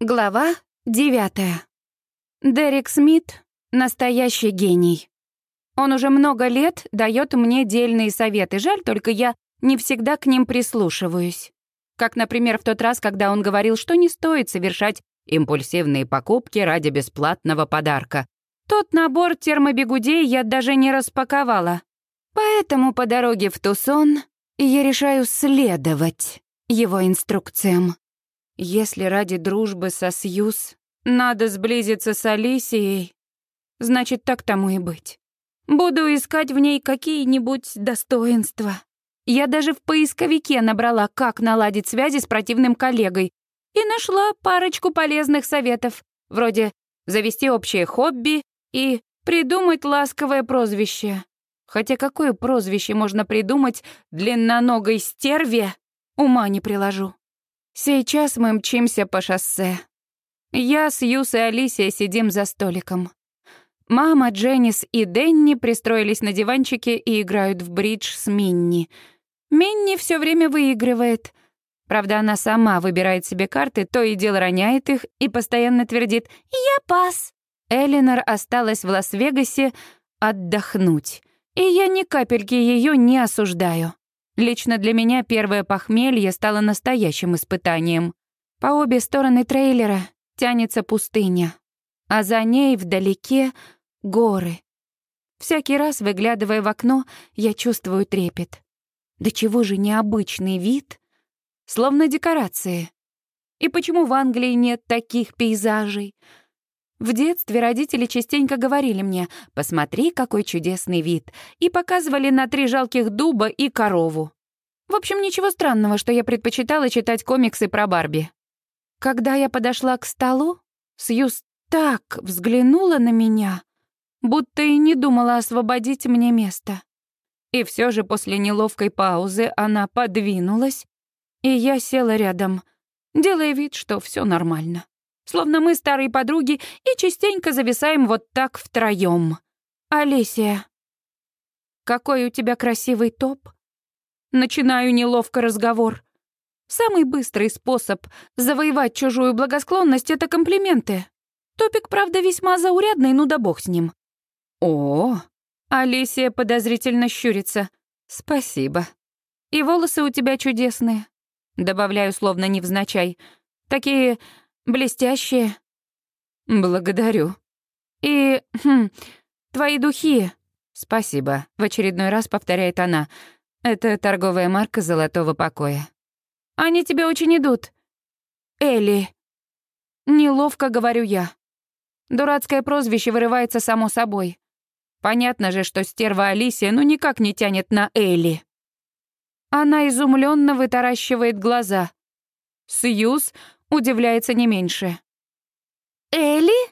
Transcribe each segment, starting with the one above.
Глава девятая. Дерек Смит — настоящий гений. Он уже много лет дает мне дельные советы, жаль, только я не всегда к ним прислушиваюсь. Как, например, в тот раз, когда он говорил, что не стоит совершать импульсивные покупки ради бесплатного подарка. Тот набор термобегудей я даже не распаковала. Поэтому по дороге в Тусон я решаю следовать его инструкциям. Если ради дружбы со Сьюз надо сблизиться с Алисией, значит, так тому и быть. Буду искать в ней какие-нибудь достоинства. Я даже в поисковике набрала, как наладить связи с противным коллегой, и нашла парочку полезных советов, вроде завести общее хобби и придумать ласковое прозвище. Хотя какое прозвище можно придумать длинноногой стерве, ума не приложу. Сейчас мы мчимся по шоссе. Я, Сьюз и Алисия сидим за столиком. Мама, Дженнис и Денни пристроились на диванчике и играют в бридж с Минни. Минни все время выигрывает. Правда, она сама выбирает себе карты, то и дело роняет их и постоянно твердит «Я пас». Элинор осталась в Лас-Вегасе отдохнуть, и я ни капельки ее не осуждаю. Лично для меня первое похмелье стало настоящим испытанием. По обе стороны трейлера тянется пустыня, а за ней вдалеке — горы. Всякий раз, выглядывая в окно, я чувствую трепет. Да чего же необычный вид, словно декорации. И почему в Англии нет таких пейзажей? В детстве родители частенько говорили мне «посмотри, какой чудесный вид», и показывали на три жалких дуба и корову. В общем, ничего странного, что я предпочитала читать комиксы про Барби. Когда я подошла к столу, Сьюз так взглянула на меня, будто и не думала освободить мне место. И все же после неловкой паузы она подвинулась, и я села рядом, делая вид, что все нормально словно мы старые подруги и частенько зависаем вот так втроём. «Алисия, какой у тебя красивый топ?» Начинаю неловко разговор. Самый быстрый способ завоевать чужую благосклонность — это комплименты. Топик, правда, весьма заурядный, ну да бог с ним. «О!» — Алисия подозрительно щурится. «Спасибо. И волосы у тебя чудесные». Добавляю словно невзначай. Такие Блестящие. Благодарю. И, хм, твои духи. Спасибо. В очередной раз повторяет она. Это торговая марка золотого покоя. Они тебе очень идут. Элли. Неловко говорю я. Дурацкое прозвище вырывается само собой. Понятно же, что стерва Алисия ну никак не тянет на Элли. Она изумленно вытаращивает глаза. Сьюз удивляется не меньше. «Элли?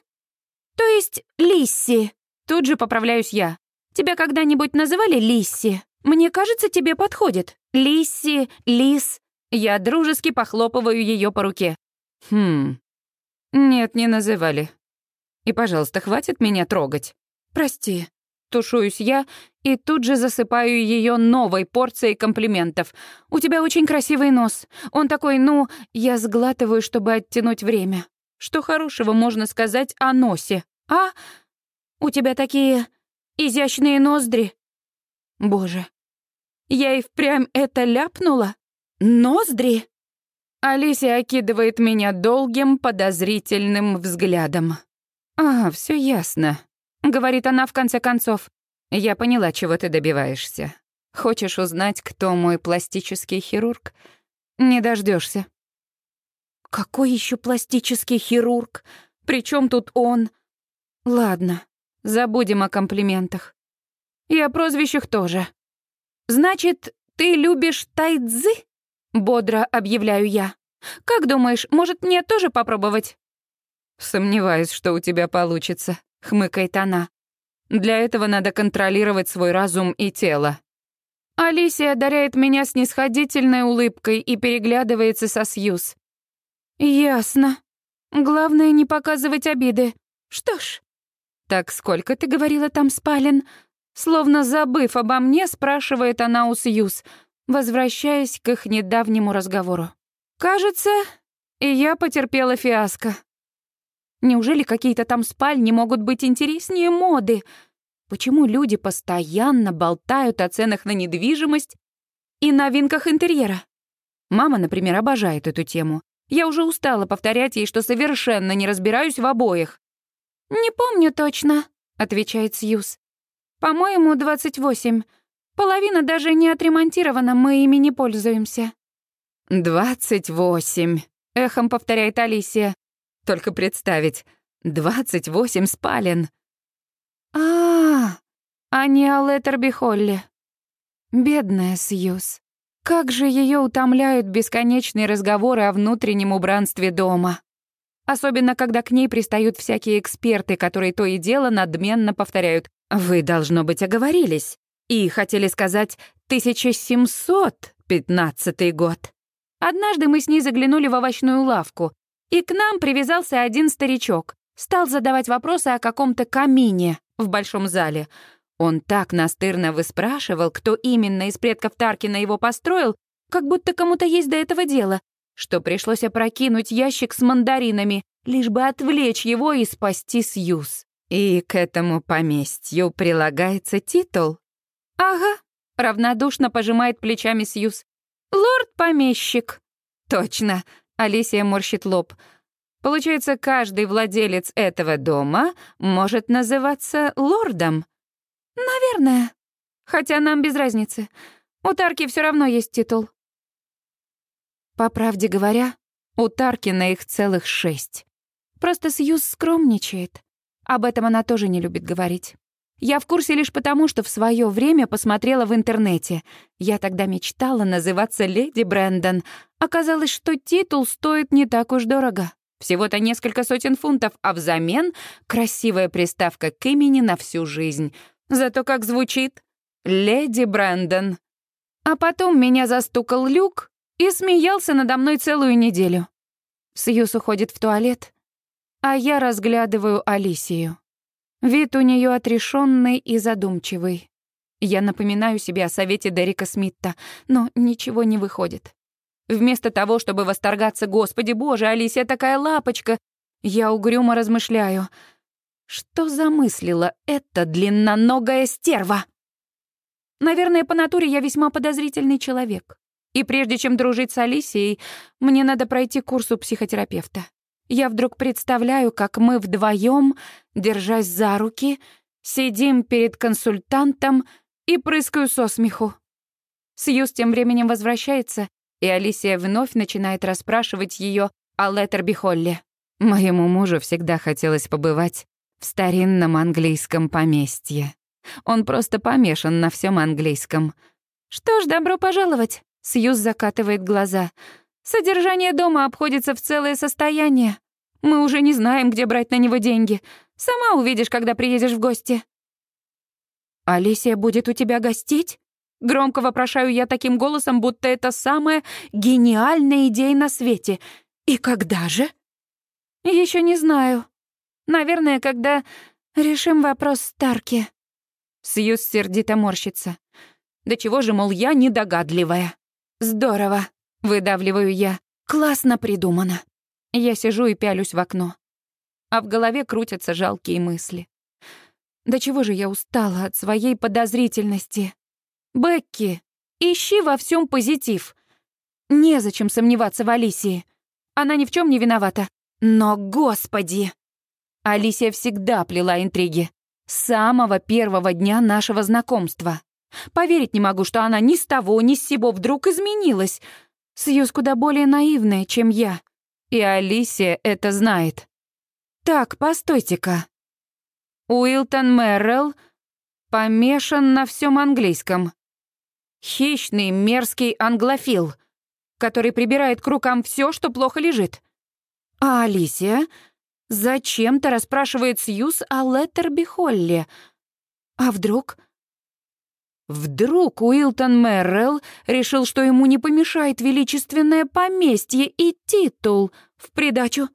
То есть Лисси?» Тут же поправляюсь я. «Тебя когда-нибудь называли Лисси? Мне кажется, тебе подходит. Лисси, Лис». Я дружески похлопываю ее по руке. «Хм... Нет, не называли. И, пожалуйста, хватит меня трогать. Прости». Тушуюсь я и тут же засыпаю ее новой порцией комплиментов. «У тебя очень красивый нос. Он такой, ну...» Я сглатываю, чтобы оттянуть время. Что хорошего можно сказать о носе? А? У тебя такие изящные ноздри. Боже, я и впрямь это ляпнула? Ноздри? Алисия окидывает меня долгим, подозрительным взглядом. «А, все ясно. — говорит она в конце концов. «Я поняла, чего ты добиваешься. Хочешь узнать, кто мой пластический хирург? Не дождешься. «Какой еще пластический хирург? Причем тут он?» «Ладно, забудем о комплиментах. И о прозвищах тоже. Значит, ты любишь тайцзы?» — бодро объявляю я. «Как думаешь, может, мне тоже попробовать?» «Сомневаюсь, что у тебя получится», — хмыкает она. «Для этого надо контролировать свой разум и тело». Алисия одаряет меня снисходительной улыбкой и переглядывается со Сьюз. «Ясно. Главное, не показывать обиды. Что ж...» «Так сколько, ты говорила, там спален?» Словно забыв обо мне, спрашивает она у Сьюз, возвращаясь к их недавнему разговору. «Кажется, И я потерпела фиаско. Неужели какие-то там спальни могут быть интереснее моды? Почему люди постоянно болтают о ценах на недвижимость и новинках интерьера? Мама, например, обожает эту тему. Я уже устала повторять ей, что совершенно не разбираюсь в обоих. «Не помню точно», — отвечает Сьюз. «По-моему, 28. Половина даже не отремонтирована, мы ими не пользуемся». «Двадцать восемь», — эхом повторяет Алисия. «Только представить, двадцать восемь спален». А, -а, а, не о Леттерби Холли. Бедная Сьюз. Как же ее утомляют бесконечные разговоры о внутреннем убранстве дома. Особенно, когда к ней пристают всякие эксперты, которые то и дело надменно повторяют «Вы, должно быть, оговорились» и хотели сказать 1715 год. Однажды мы с ней заглянули в овощную лавку, и к нам привязался один старичок. Стал задавать вопросы о каком-то камине в большом зале. Он так настырно выспрашивал, кто именно из предков Таркина его построил, как будто кому-то есть до этого дело, что пришлось опрокинуть ящик с мандаринами, лишь бы отвлечь его и спасти Сьюз. И к этому поместью прилагается титул. «Ага», — равнодушно пожимает плечами Сьюз. «Лорд-помещик». «Точно», — Алисия морщит лоб. «Получается, каждый владелец этого дома может называться лордом?» «Наверное. Хотя нам без разницы. У Тарки все равно есть титул». По правде говоря, у Таркина их целых шесть. Просто Сьюз скромничает. Об этом она тоже не любит говорить. Я в курсе лишь потому, что в свое время посмотрела в интернете. Я тогда мечтала называться леди Брэндон. Оказалось, что титул стоит не так уж дорого. Всего-то несколько сотен фунтов, а взамен красивая приставка к имени на всю жизнь. Зато как звучит «Леди Брэндон». А потом меня застукал Люк и смеялся надо мной целую неделю. Сьюз уходит в туалет, а я разглядываю Алисию. Вид у нее отрешенный и задумчивый. Я напоминаю себе о совете Дерека Смитта, но ничего не выходит. Вместо того, чтобы восторгаться «Господи Боже, Алисия такая лапочка», я угрюмо размышляю. Что замыслила эта длинноногая стерва? Наверное, по натуре я весьма подозрительный человек. И прежде чем дружить с Алисией, мне надо пройти курс у психотерапевта. Я вдруг представляю, как мы вдвоем, держась за руки, сидим перед консультантом и прыскаю со смеху. Сьюз тем временем возвращается, и Алисия вновь начинает расспрашивать ее о Леттерби Холле. Моему мужу всегда хотелось побывать в старинном английском поместье. Он просто помешан на всем английском. «Что ж, добро пожаловать», — Сьюз закатывает глаза. Содержание дома обходится в целое состояние. Мы уже не знаем, где брать на него деньги. Сама увидишь, когда приедешь в гости». «Алисия будет у тебя гостить?» Громко вопрошаю я таким голосом, будто это самая гениальная идея на свете. «И когда же?» Еще не знаю. Наверное, когда решим вопрос Старки». Сьюз сердито морщится. «Да чего же, мол, я недогадливая?» «Здорово. Выдавливаю я. Классно придумано. Я сижу и пялюсь в окно. А в голове крутятся жалкие мысли. Да чего же я устала от своей подозрительности. Бекки, ищи во всем позитив. Незачем сомневаться в Алисии. Она ни в чем не виновата. Но, господи! Алисия всегда плела интриги. С самого первого дня нашего знакомства. Поверить не могу, что она ни с того, ни с сего вдруг изменилась. Сьюз куда более наивная, чем я. И Алисия это знает. Так, постойте-ка. Уилтон Меррелл помешан на всем английском. Хищный, мерзкий англофил, который прибирает к рукам все, что плохо лежит. А Алисия зачем-то расспрашивает Сьюз о Леттерби Холле. А вдруг Вдруг Уилтон Меррелл решил, что ему не помешает величественное поместье и титул в придачу.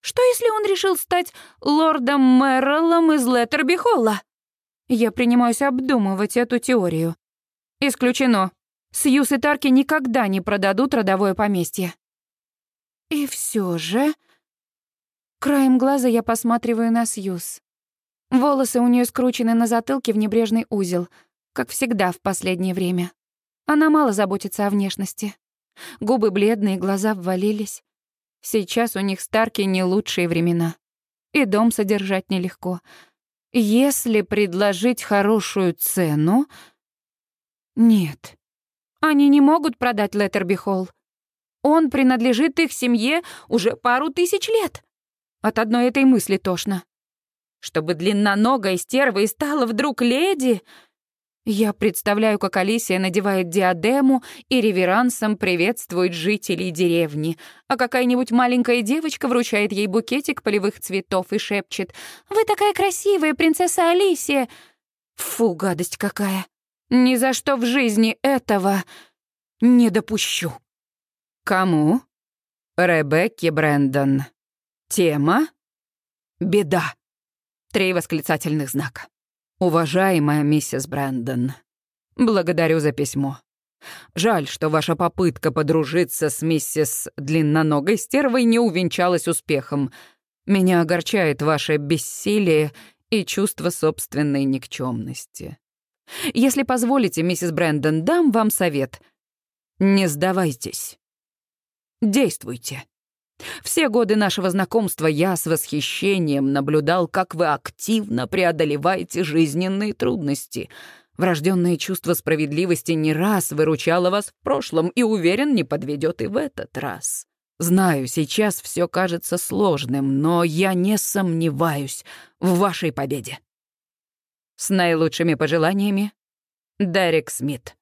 Что если он решил стать лордом Мерреллом из Леттерби-Холла? Я принимаюсь обдумывать эту теорию. Исключено. Сьюз и Тарки никогда не продадут родовое поместье. И все же... Краем глаза я посматриваю на Сьюз. Волосы у нее скручены на затылке в небрежный узел, как всегда в последнее время. Она мало заботится о внешности. Губы бледные, глаза ввалились. Сейчас у них старки не лучшие времена. И дом содержать нелегко. Если предложить хорошую цену... Нет. Они не могут продать Леттерби Холл. Он принадлежит их семье уже пару тысяч лет. От одной этой мысли тошно. Чтобы длинноногая стерва и стала вдруг леди... Я представляю, как Алисия надевает диадему и реверансом приветствует жителей деревни, а какая-нибудь маленькая девочка вручает ей букетик полевых цветов и шепчет «Вы такая красивая, принцесса Алисия!» Фу, гадость какая! Ни за что в жизни этого не допущу. Кому? Ребекки Брэндон. Тема? Беда. Три восклицательных знака. «Уважаемая миссис Брэндон, благодарю за письмо. Жаль, что ваша попытка подружиться с миссис Длинноногой Стервой не увенчалась успехом. Меня огорчает ваше бессилие и чувство собственной никчемности. Если позволите, миссис Брэндон, дам вам совет. Не сдавайтесь. Действуйте. Все годы нашего знакомства я с восхищением наблюдал, как вы активно преодолеваете жизненные трудности. Врожденное чувство справедливости не раз выручало вас в прошлом и, уверен, не подведет и в этот раз. Знаю, сейчас все кажется сложным, но я не сомневаюсь в вашей победе. С наилучшими пожеланиями, Дерек Смит.